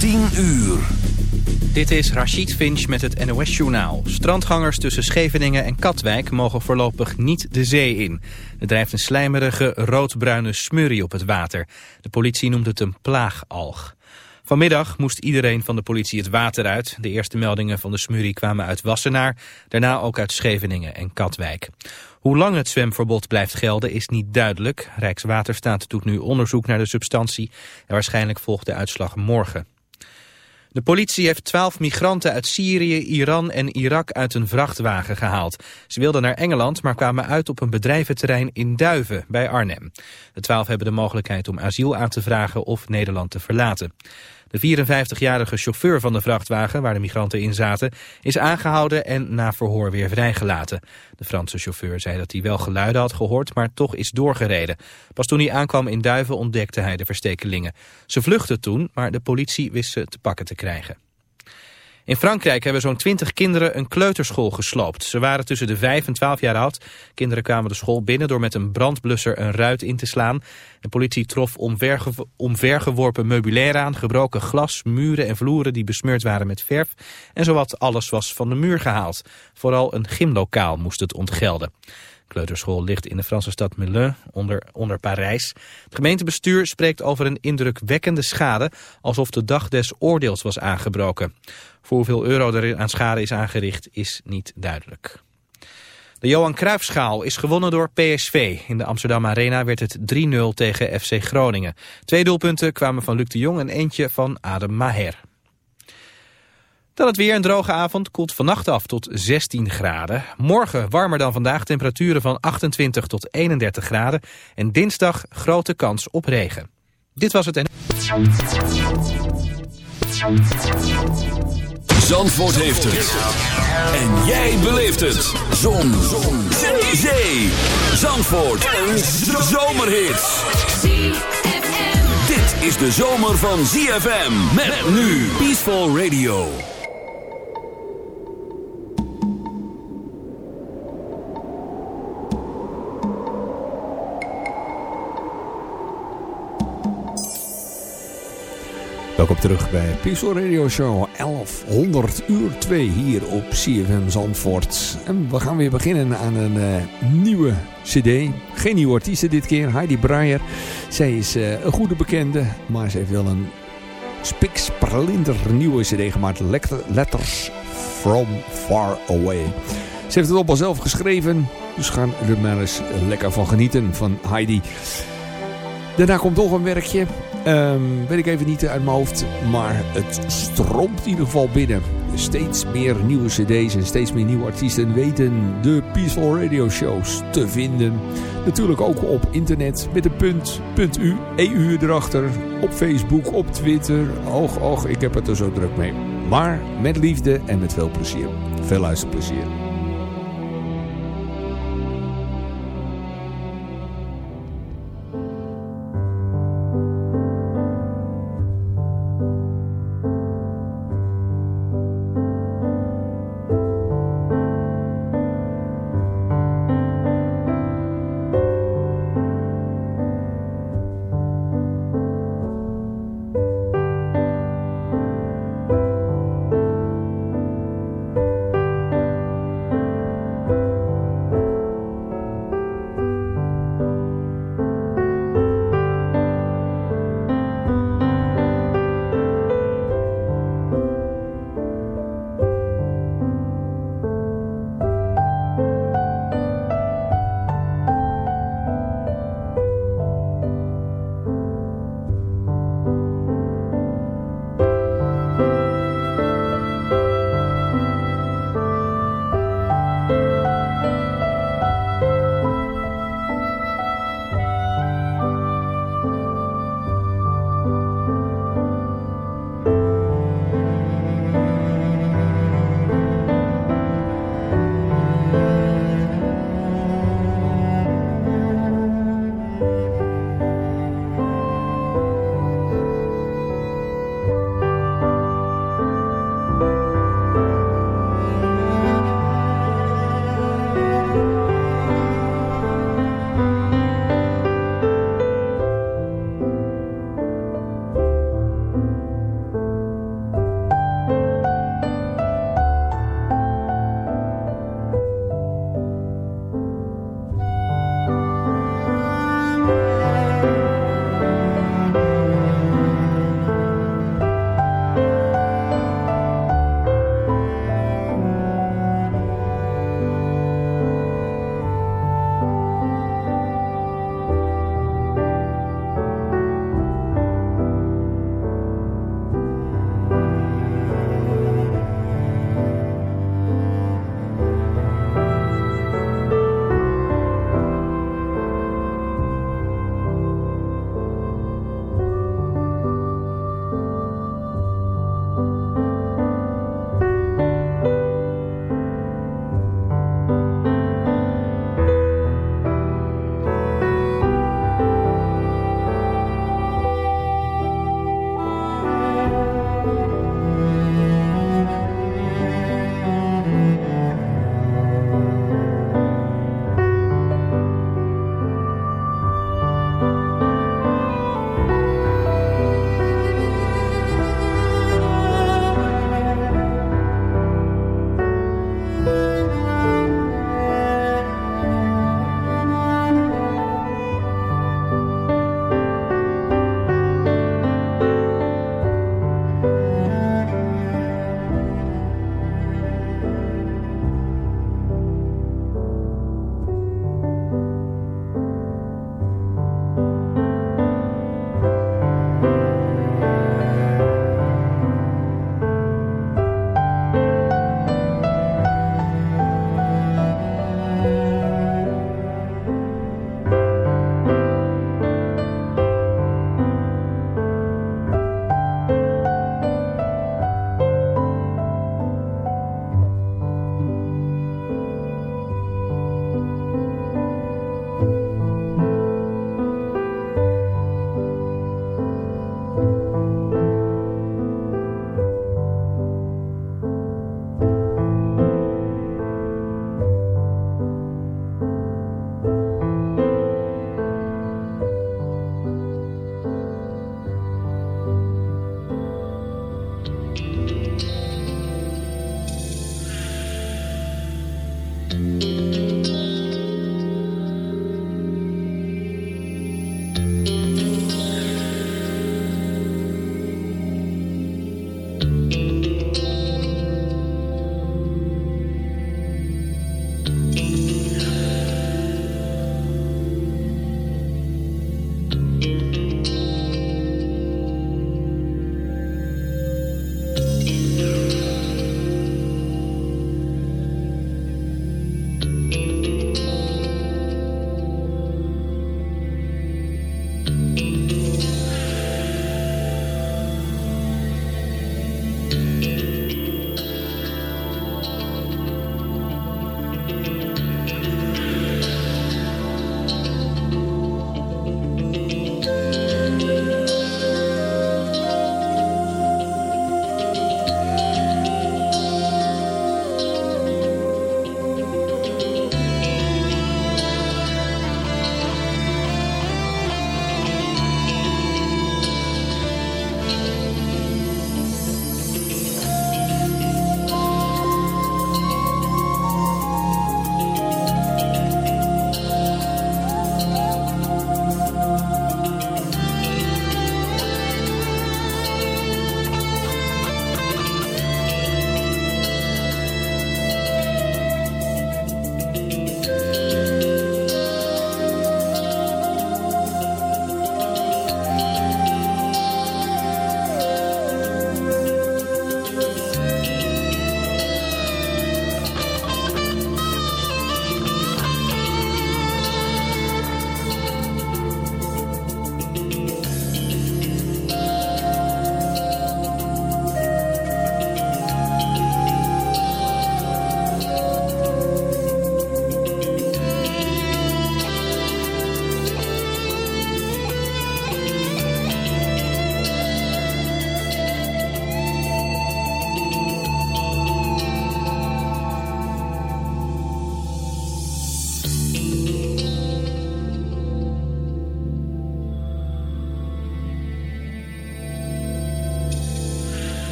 10 uur. Dit is Rachid Finch met het NOS-journaal. Strandgangers tussen Scheveningen en Katwijk mogen voorlopig niet de zee in. Er drijft een slijmerige roodbruine smurrie op het water. De politie noemt het een plaagalg. Vanmiddag moest iedereen van de politie het water uit. De eerste meldingen van de smurrie kwamen uit Wassenaar, daarna ook uit Scheveningen en Katwijk. Hoe lang het zwemverbod blijft gelden is niet duidelijk. Rijkswaterstaat doet nu onderzoek naar de substantie en waarschijnlijk volgt de uitslag morgen. De politie heeft twaalf migranten uit Syrië, Iran en Irak uit een vrachtwagen gehaald. Ze wilden naar Engeland, maar kwamen uit op een bedrijventerrein in Duiven, bij Arnhem. De twaalf hebben de mogelijkheid om asiel aan te vragen of Nederland te verlaten. De 54-jarige chauffeur van de vrachtwagen waar de migranten in zaten is aangehouden en na verhoor weer vrijgelaten. De Franse chauffeur zei dat hij wel geluiden had gehoord, maar toch is doorgereden. Pas toen hij aankwam in Duiven ontdekte hij de verstekelingen. Ze vluchtten toen, maar de politie wist ze te pakken te krijgen. In Frankrijk hebben zo'n 20 kinderen een kleuterschool gesloopt. Ze waren tussen de 5 en 12 jaar oud. Kinderen kwamen de school binnen door met een brandblusser een ruit in te slaan. De politie trof omverge omvergeworpen meubilair aan, gebroken glas, muren en vloeren die besmeurd waren met verf. En zowat alles was van de muur gehaald. Vooral een gymlokaal moest het ontgelden kleuterschool ligt in de Franse stad Melun onder, onder Parijs. Het gemeentebestuur spreekt over een indrukwekkende schade... alsof de dag des oordeels was aangebroken. Voor hoeveel euro er aan schade is aangericht is niet duidelijk. De Johan Cruijffschaal is gewonnen door PSV. In de Amsterdam Arena werd het 3-0 tegen FC Groningen. Twee doelpunten kwamen van Luc de Jong en eentje van Adem Maher. Dan het weer een droge avond koelt vannacht af tot 16 graden. Morgen warmer dan vandaag, temperaturen van 28 tot 31 graden. En dinsdag grote kans op regen. Dit was het en... Zandvoort heeft het. En jij beleeft het. Zon. Zon. Zee. Zandvoort. Een zomerhit. Dit is de zomer van ZFM. Met nu Peaceful Radio. Welkom terug bij Pixel Radio Show 1100 uur 2 hier op CFM Zandvoort. En we gaan weer beginnen aan een uh, nieuwe cd. Geen nieuwe artiesten dit keer, Heidi Breyer. Zij is uh, een goede bekende, maar ze heeft wel een spikspralinder nieuwe cd gemaakt. Letters from Far Away. Ze heeft het op al zelf geschreven, dus gaan er maar eens lekker van genieten van Heidi. Daarna komt nog een werkje. Um, weet ik even niet uit mijn hoofd. Maar het stroomt in ieder geval binnen. Steeds meer nieuwe cd's en steeds meer nieuwe artiesten weten de Peaceful Radio shows te vinden. Natuurlijk ook op internet met een punt, punt .u, EU erachter. Op Facebook, op Twitter. Och, och, ik heb het er zo druk mee. Maar met liefde en met veel plezier. Veel luisterplezier.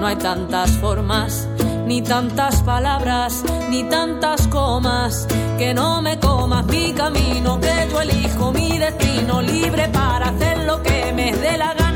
No hay tantas formas, ni tantas palabras, ni tantas comas. Que no me comas mi camino, que yo elijo mi destino, libre para hacer lo que me dé la gana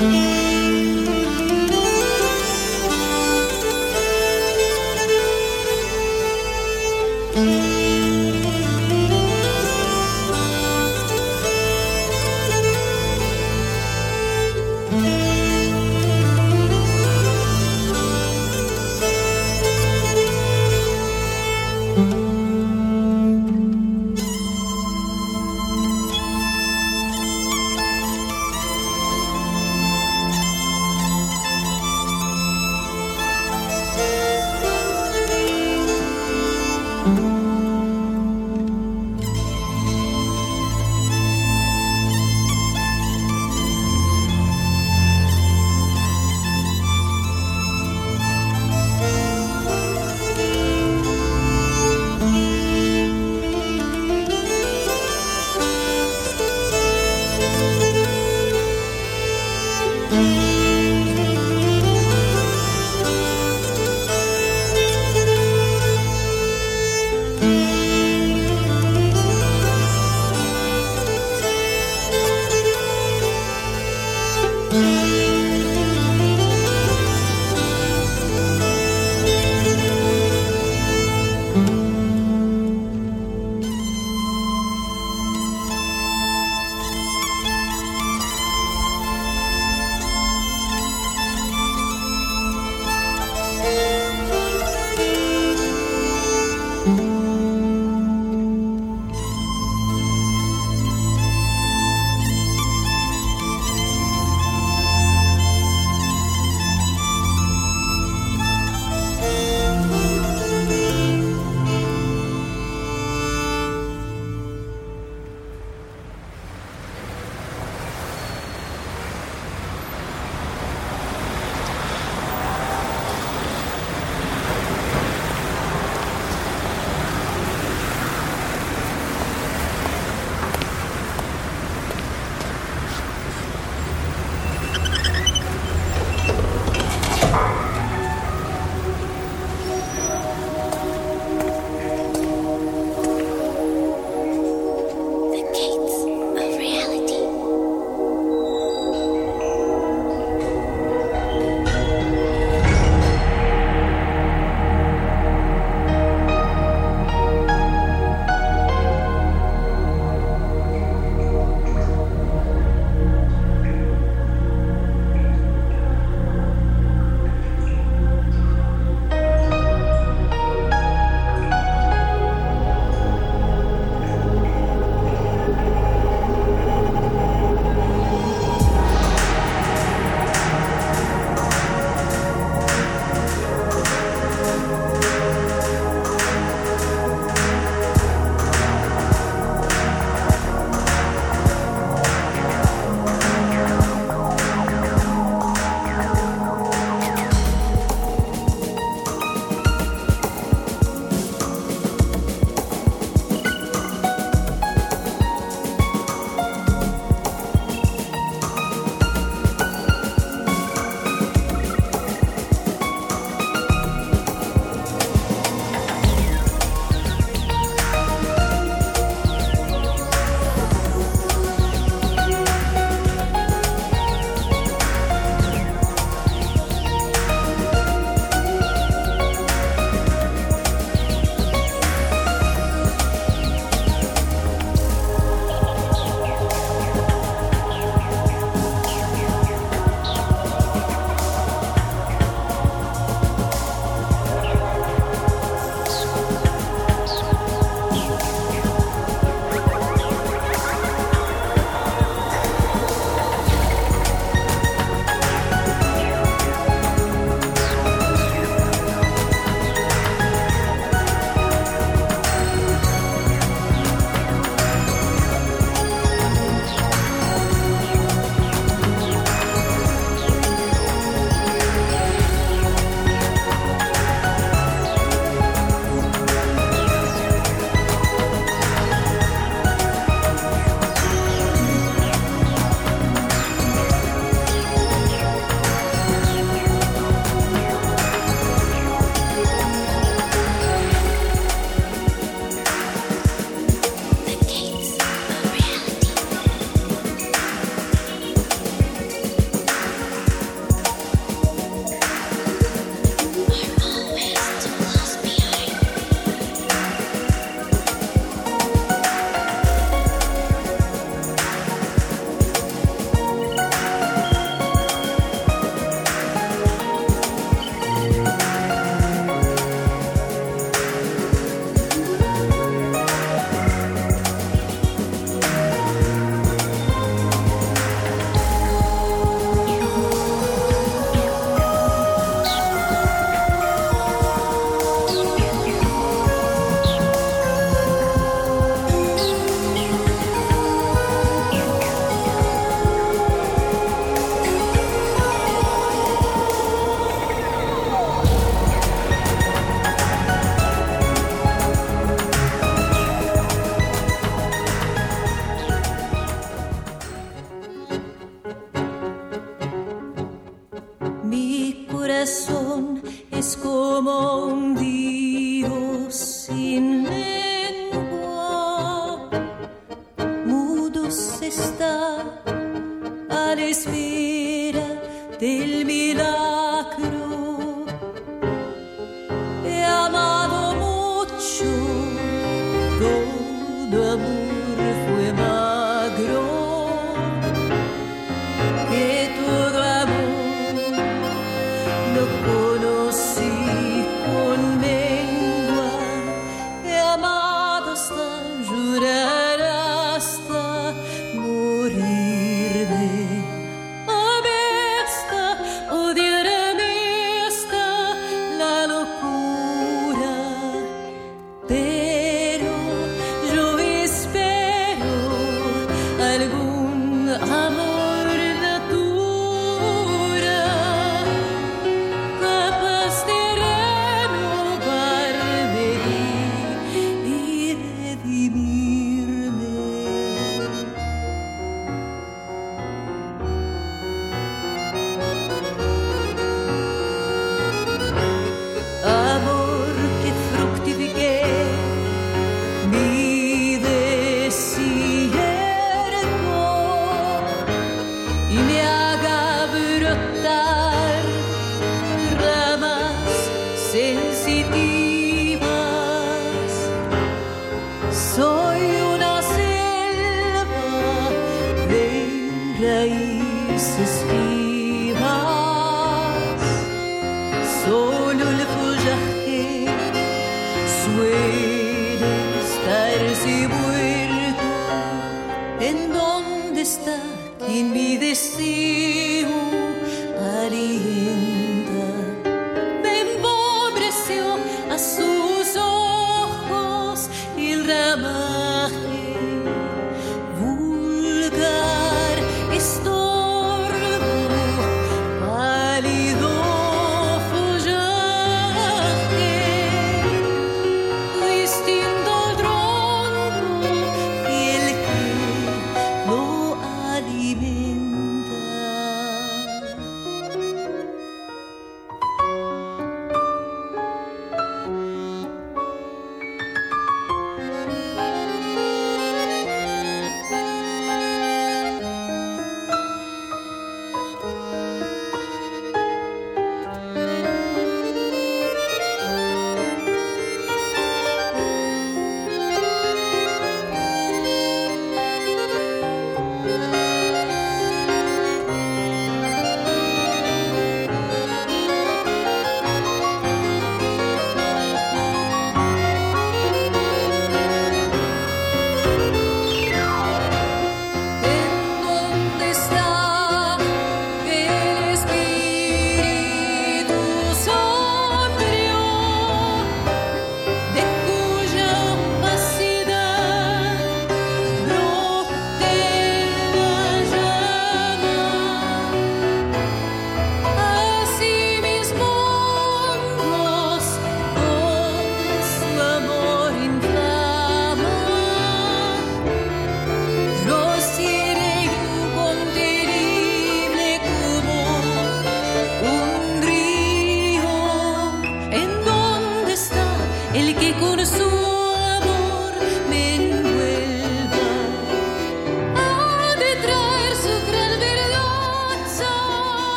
Música